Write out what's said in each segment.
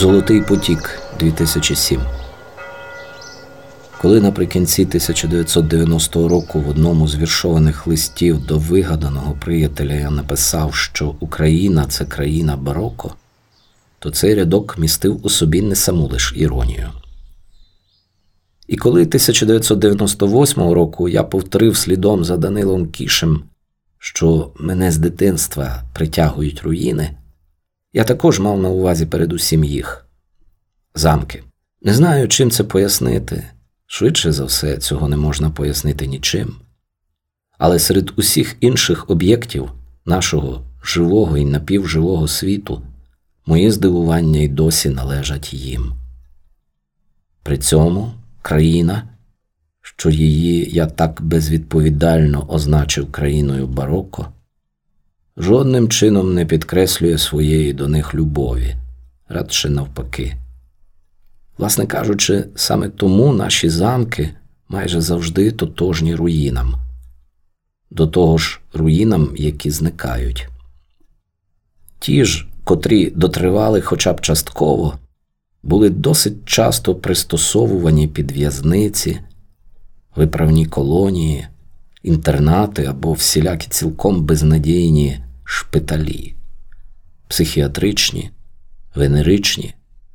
Золотий потік 2007 Коли наприкінці 1990 року в одному з віршованих листів до вигаданого приятеля я написав, що Україна це країна бароко, то цей рядок містив у собі не саму лиш іронію. І коли 1998 року я повторив слідом за Данилом Кішем, що мене з дитинства притягують руїни, я також мав на увазі передусім їх замки. Не знаю, чим це пояснити. Швидше за все, цього не можна пояснити нічим. Але серед усіх інших об'єктів нашого живого і напівживого світу мої здивування й досі належать їм. При цьому країна, що її я так безвідповідально означив країною бароко, жодним чином не підкреслює своєї до них любові, радше навпаки. Власне кажучи, саме тому наші замки майже завжди тотожні руїнам, до того ж руїнам, які зникають. Ті ж, котрі дотривали хоча б частково, були досить часто пристосовувані під в'язниці, виправні колонії, інтернати або всілякі цілком безнадійні шпиталі, психіатричні, венеричні,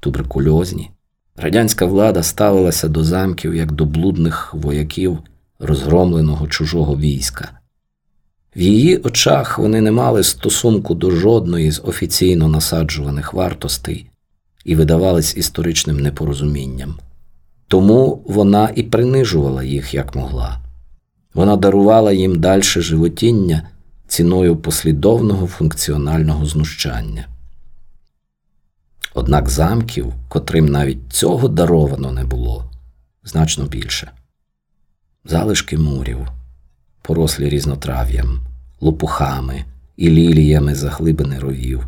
туберкульозні. Радянська влада ставилася до замків як до блудних вояків розгромленого чужого війська. В її очах вони не мали стосунку до жодної з офіційно насаджуваних вартостей і видавались історичним непорозумінням. Тому вона і принижувала їх як могла. Вона дарувала їм дальше животіння ціною послідовного функціонального знущання. Однак замків, котрим навіть цього даровано не було, значно більше. Залишки мурів, порослі різнотрав'ям, лопухами і ліліями заглибини ровів,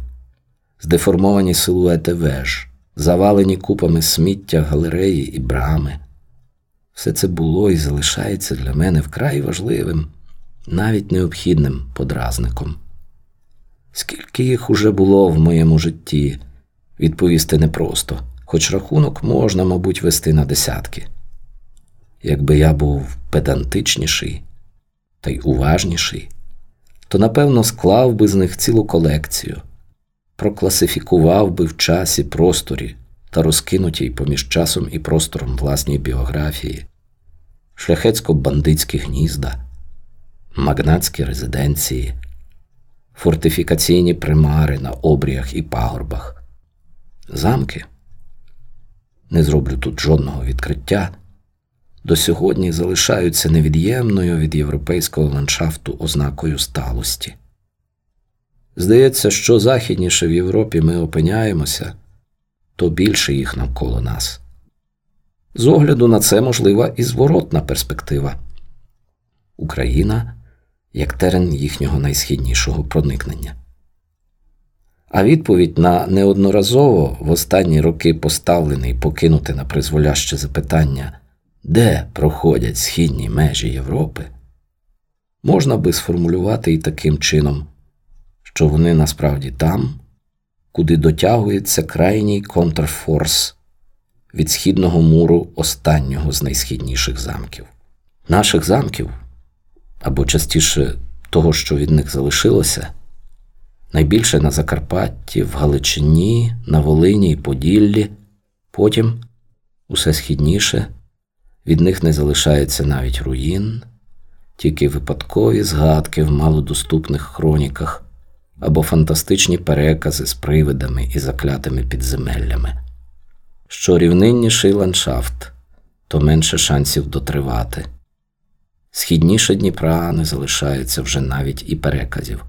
здеформовані силуети веж, завалені купами сміття галереї і брами. Все це було і залишається для мене вкрай важливим, навіть необхідним подразником. Скільки їх уже було в моєму житті, відповісти непросто, хоч рахунок можна, мабуть, вести на десятки. Якби я був педантичніший та й уважніший, то напевно склав би з них цілу колекцію, прокласифікував би в часі просторі та розкинутій поміж часом і простором власній біографії, шляхетсько-бандитські гнізда, магнатські резиденції, фортифікаційні примари на обріях і пагорбах, замки. Не зроблю тут жодного відкриття. До сьогодні залишаються невід'ємною від європейського ландшафту ознакою сталості. Здається, що західніше в Європі ми опиняємося, то більше їх навколо нас. З огляду на це можлива і зворотна перспектива Україна як терен їхнього найсхіднішого проникнення. А відповідь на неодноразово в останні роки поставлений покинути на призволяще запитання, де проходять східні межі Європи, можна би сформулювати і таким чином, що вони насправді там, куди дотягується крайній контрфорс від східного муру останнього з найсхідніших замків. Наших замків, або частіше того, що від них залишилося, найбільше на Закарпатті, в Галичині, на Волині і Поділлі, потім усе східніше, від них не залишається навіть руїн, тільки випадкові згадки в малодоступних хроніках або фантастичні перекази з привидами і заклятими підземеллями. Що рівнинніший ландшафт, то менше шансів дотривати. Східніше Дніпра не залишається вже навіть і переказів.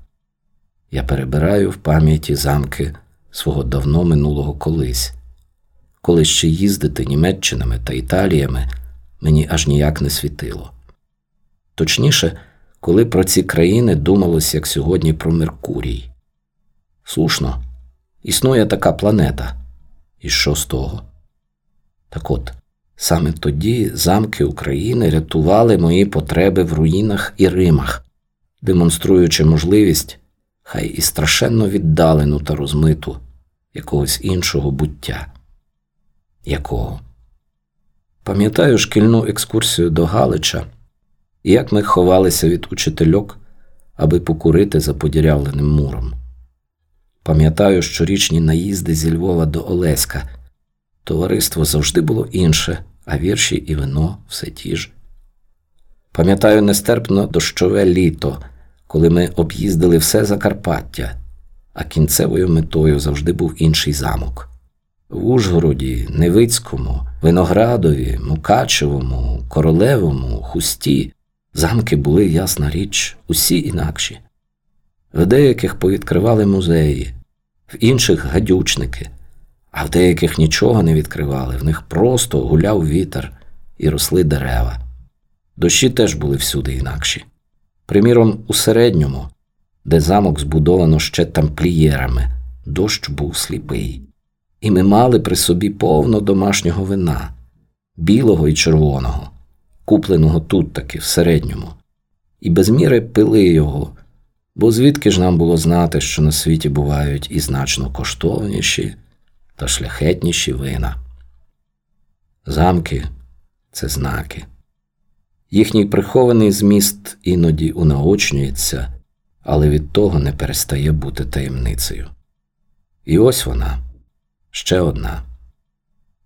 Я перебираю в пам'яті замки свого давно минулого колись, коли ще їздити Німеччинами та Італіями мені аж ніяк не світило. Точніше, коли про ці країни думалось, як сьогодні про Меркурій. Слушно, існує така планета. І що з того? Так от, саме тоді замки України рятували мої потреби в руїнах і Римах, демонструючи можливість, хай і страшенно віддалену та розмиту, якогось іншого буття. Якого? Пам'ятаю шкільну екскурсію до Галича, і як ми ховалися від учительок, аби покурити за подірявленим муром. Пам'ятаю щорічні наїзди зі Львова до Олеська. Товариство завжди було інше, а вірші і вино все ті ж. Пам'ятаю нестерпно дощове літо, коли ми об'їздили все Закарпаття, а кінцевою метою завжди був інший замок. В Ужгороді, Невицькому, Виноградові, Мукачевому, Королевому, Хусті замки були, ясна річ, усі інакші. В деяких повідкривали музеї, в інших гадючники, а в деяких нічого не відкривали, в них просто гуляв вітер і росли дерева. Дощі теж були всюди інакші. Приміром, у середньому, де замок збудовано ще тамплієрами, дощ був сліпий, і ми мали при собі повно домашнього вина, білого і червоного, купленого тут таки в середньому, і без міри пили його, бо звідки ж нам було знати, що на світі бувають і значно коштовніші та шляхетніші вина. Замки це знаки. Їхній прихований зміст іноді унаочнюється, але від того не перестає бути таємницею. І ось вона, ще одна.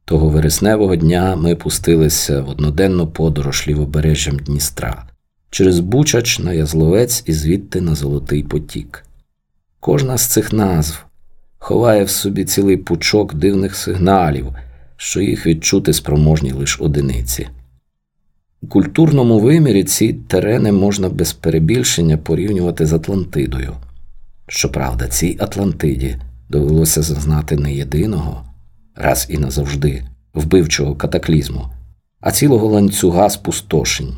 Того вересневого дня ми пустилися в одноденну подорож лівобережжям Дністра через Бучач на Язловець і звідти на Золотий Потік. Кожна з цих назв ховає в собі цілий пучок дивних сигналів, що їх відчути спроможні лише одиниці. У культурному вимірі ці терени можна без перебільшення порівнювати з Атлантидою. Щоправда, цій Атлантиді довелося зазнати не єдиного, раз і назавжди, вбивчого катаклізму, а цілого ланцюга спустошень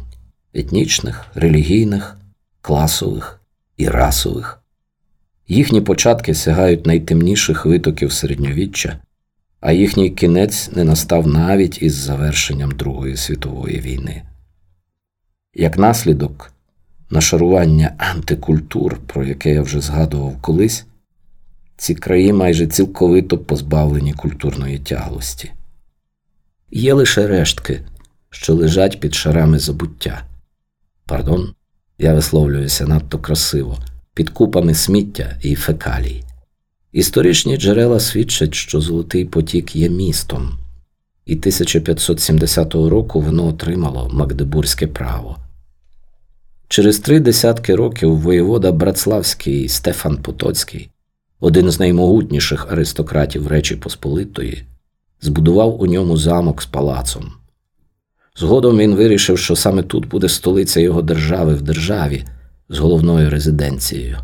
етнічних, релігійних, класових і расових. Їхні початки сягають найтемніших витоків середньовіччя, а їхній кінець не настав навіть із завершенням Другої світової війни. Як наслідок, нашарування антикультур, про яке я вже згадував колись, ці краї майже цілковито позбавлені культурної тяглості. Є лише рештки, що лежать під шарами забуття. Пардон, я висловлююся надто красиво, під купами сміття і фекалій. Історичні джерела свідчать, що Золотий потік є містом, і 1570 року воно отримало Магдебурзьке право. Через три десятки років воєвода Братславський Стефан Потоцький, один з наймогутніших аристократів Речі Посполитої, збудував у ньому замок з палацом. Згодом він вирішив, що саме тут буде столиця його держави в державі з головною резиденцією.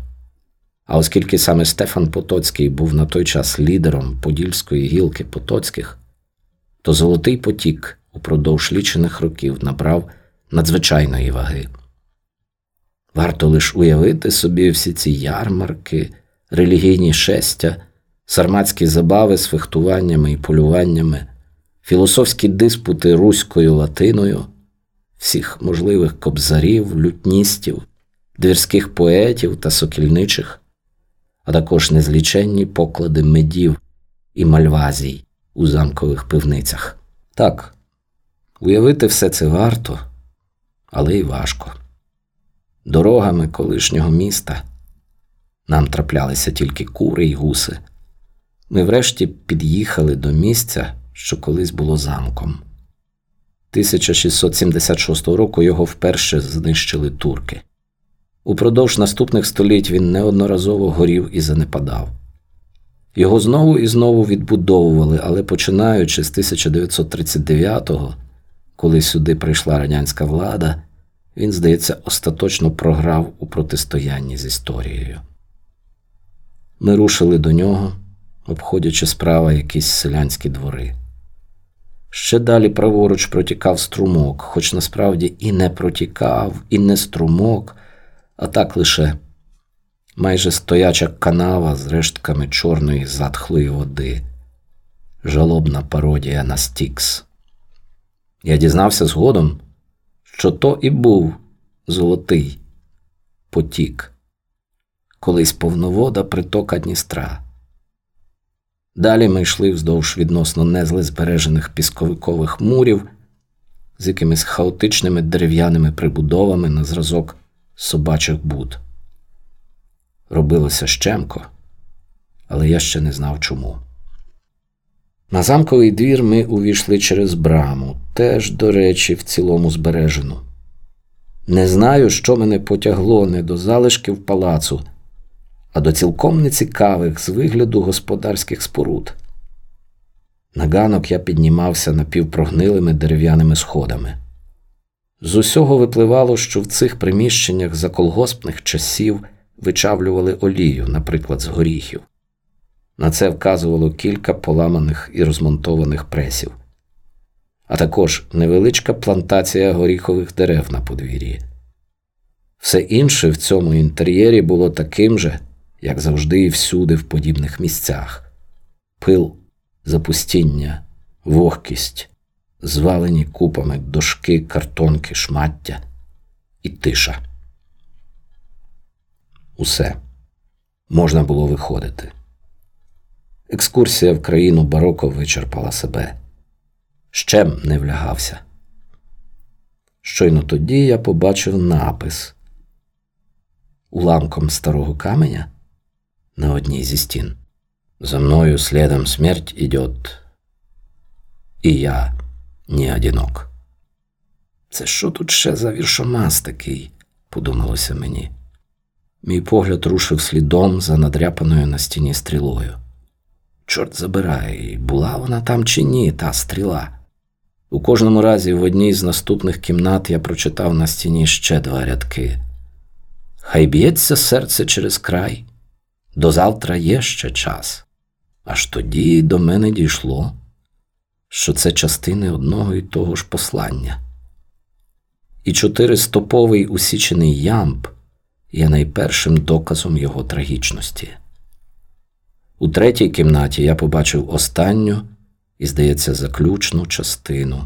А оскільки саме Стефан Потоцький був на той час лідером подільської гілки Потоцьких, то Золотий потік упродовж лічених років набрав надзвичайної ваги. Варто лише уявити собі всі ці ярмарки, релігійні шестя, сарматські забави з фехтуваннями і полюваннями, філософські диспути руською латиною, всіх можливих кобзарів, лютністів, двірських поетів та сокільничих, а також незліченні поклади медів і мальвазій у замкових пивницях. Так, уявити все це варто, але й важко. Дорогами колишнього міста нам траплялися тільки кури й гуси. Ми врешті під'їхали до місця, що колись було замком. 1676 року його вперше знищили турки. Упродовж наступних століть він неодноразово горів і занепадав. Його знову і знову відбудовували, але починаючи з 1939-го, коли сюди прийшла радянська влада, він, здається, остаточно програв у протистоянні з історією. Ми рушили до нього, обходячи справа якісь селянські двори. Ще далі праворуч протікав струмок, хоч насправді і не протікав, і не струмок, а так лише майже стояча канава з рештками чорної затхлої води, жалобна пародія на Стікс. Я дізнався згодом, що то і був золотий потік, колись повновода притока Дністра. Далі ми йшли вздовж відносно незли збережених пісковикових мурів з якимись хаотичними дерев'яними прибудовами на зразок собачих буд. Робилося щемко, але я ще не знав чому. На замковий двір ми увійшли через браму, теж, до речі, в цілому збережену. Не знаю, що мене потягло не до залишків палацу, а до цілком нецікавих з вигляду господарських споруд. На ганок я піднімався напівпрогнилими дерев'яними сходами. З усього випливало, що в цих приміщеннях за колгоспних часів вичавлювали олію, наприклад, з горіхів. На це вказувало кілька поламаних і розмонтованих пресів, а також невеличка плантація горіхових дерев на подвір'ї. Все інше в цьому інтер'єрі було таким же, як завжди і всюди в подібних місцях пил, запустіння, вогкість, звалені купами дошки, картонки, шмаття і тиша. Усе можна було виходити. Екскурсія в країну бароко вичерпала себе. Щем не влягався. Щойно тоді я побачив напис уламком старого каменя на одній зі стін. За мною слідом смерть ідет, і я не одинок. Це що тут ще за віршомас такий? подумалося мені. Мій погляд рушив слідом за надряпаною на стіні стрілою. Чорт забирай, була вона там чи ні, та стріла. У кожному разі в одній з наступних кімнат я прочитав на стіні ще два рядки. Хай б'ється серце через край, до завтра є ще час. Аж тоді до мене дійшло, що це частини одного і того ж послання. І чотиристоповий усічений ямб є найпершим доказом його трагічності. У третій кімнаті я побачив останню і, здається, заключну частину.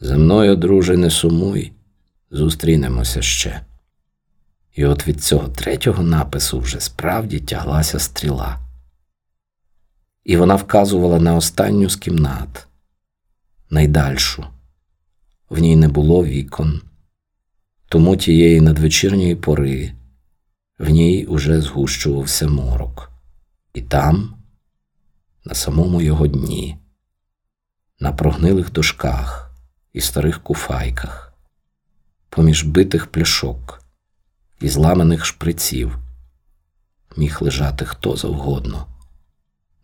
За мною, друже, не сумуй, зустрінемося ще. І от від цього третього напису вже справді тяглася стріла. І вона вказувала на останню з кімнат, найдальшу. В ній не було вікон, тому тієї надвечірньої пори в ній уже згущувався морок. І там, на самому його дні, на прогнилих дошках і старих куфайках, поміж битих пляшок і зламаних шприців, міг лежати хто завгодно,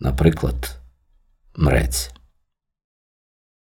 наприклад, мрець.